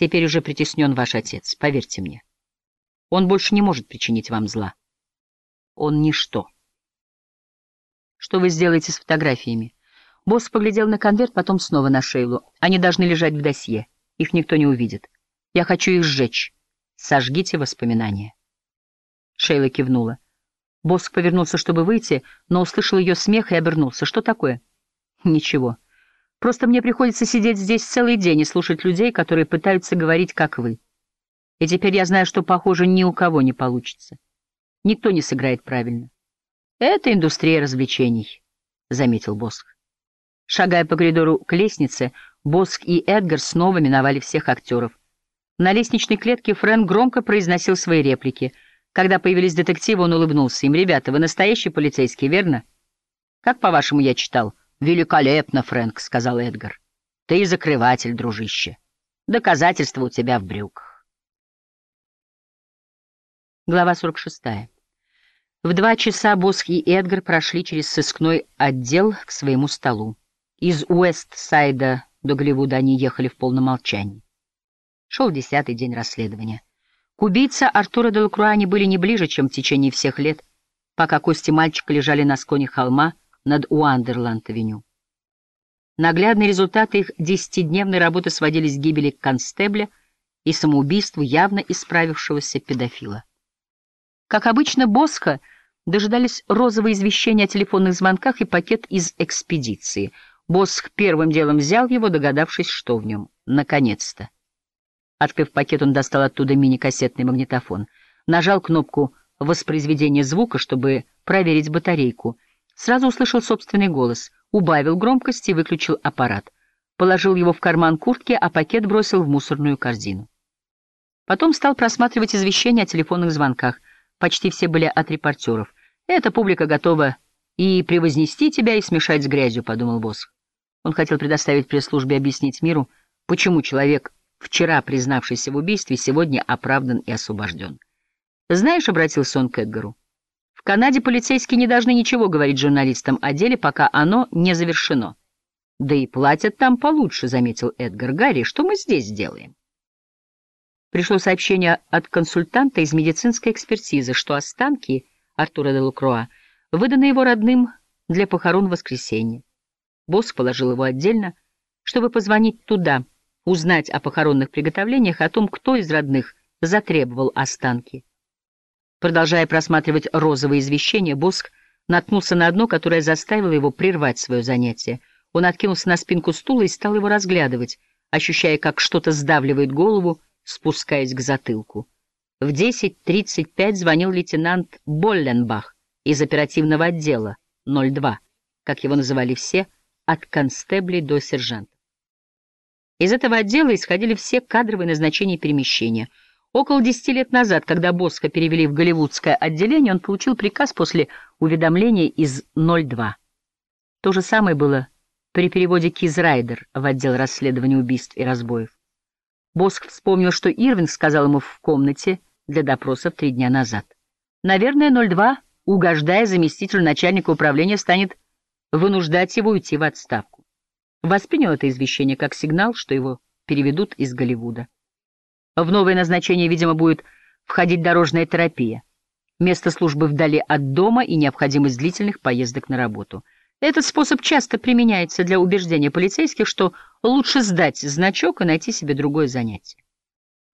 Теперь уже притеснен ваш отец, поверьте мне. Он больше не может причинить вам зла. Он ничто. Что вы сделаете с фотографиями? Босс поглядел на конверт, потом снова на Шейлу. Они должны лежать в досье. Их никто не увидит. Я хочу их сжечь. Сожгите воспоминания. Шейла кивнула. Босс повернулся, чтобы выйти, но услышал ее смех и обернулся. Что такое? Ничего. Просто мне приходится сидеть здесь целый день и слушать людей, которые пытаются говорить, как вы. И теперь я знаю, что, похоже, ни у кого не получится. Никто не сыграет правильно. Это индустрия развлечений, — заметил Босх. Шагая по коридору к лестнице, Босх и Эдгар снова миновали всех актеров. На лестничной клетке Фрэнк громко произносил свои реплики. Когда появились детективы, он улыбнулся им. «Ребята, вы настоящие полицейские, верно?» «Как, по-вашему, я читал?» «Великолепно, Фрэнк», — сказал Эдгар. «Ты закрыватель, дружище. Доказательства у тебя в брюках». Глава 46. В два часа Босх и Эдгар прошли через сыскной отдел к своему столу. Из Уэст-Сайда до Голливуда они ехали в полном молчании. Шел десятый день расследования. К убийце Артура Делакруа они были не ближе, чем в течение всех лет, пока кости мальчика лежали на склоне холма, над Уандерланд-авеню. Наглядные результаты их десятидневной работы сводились к гибели констебля и самоубийству явно исправившегося педофила. Как обычно, Босха дожидались розовые извещения о телефонных звонках и пакет из экспедиции. Босх первым делом взял его, догадавшись, что в нем. Наконец-то. Открыв пакет, он достал оттуда мини-кассетный магнитофон. Нажал кнопку воспроизведения звука, чтобы проверить батарейку — Сразу услышал собственный голос, убавил громкость и выключил аппарат. Положил его в карман куртки, а пакет бросил в мусорную корзину. Потом стал просматривать извещения о телефонных звонках. Почти все были от репортеров. «Эта публика готова и превознести тебя, и смешать с грязью», — подумал босс. Он хотел предоставить пресс-службе объяснить миру, почему человек, вчера признавшийся в убийстве, сегодня оправдан и освобожден. «Знаешь», — обратился он к Эдгару, в Канаде полицейские не должны ничего говорить журналистам о деле, пока оно не завершено. Да и платят там получше, заметил Эдгар. Гарри, что мы здесь делаем? Пришло сообщение от консультанта из медицинской экспертизы, что останки Артура де Лукроа выданы его родным для похорон в воскресенье. Босс положил его отдельно, чтобы позвонить туда, узнать о похоронных приготовлениях, о том, кто из родных затребовал останки. Продолжая просматривать розовые извещения, Боск наткнулся на одно, которое заставило его прервать свое занятие. Он откинулся на спинку стула и стал его разглядывать, ощущая, как что-то сдавливает голову, спускаясь к затылку. В 10.35 звонил лейтенант Болленбах из оперативного отдела 02, как его называли все, от констеблей до сержанта. Из этого отдела исходили все кадровые назначения и перемещения — Около десяти лет назад, когда Босха перевели в голливудское отделение, он получил приказ после уведомления из 02. То же самое было при переводе Киз Райдер в отдел расследования убийств и разбоев. Босх вспомнил, что Ирвинг сказал ему в комнате для допросов три дня назад. Наверное, 02, угождая заместителю начальника управления, станет вынуждать его уйти в отставку. Воспринял это извещение как сигнал, что его переведут из Голливуда. В новое назначение, видимо, будет входить дорожная терапия, место службы вдали от дома и необходимость длительных поездок на работу. Этот способ часто применяется для убеждения полицейских, что лучше сдать значок и найти себе другое занятие.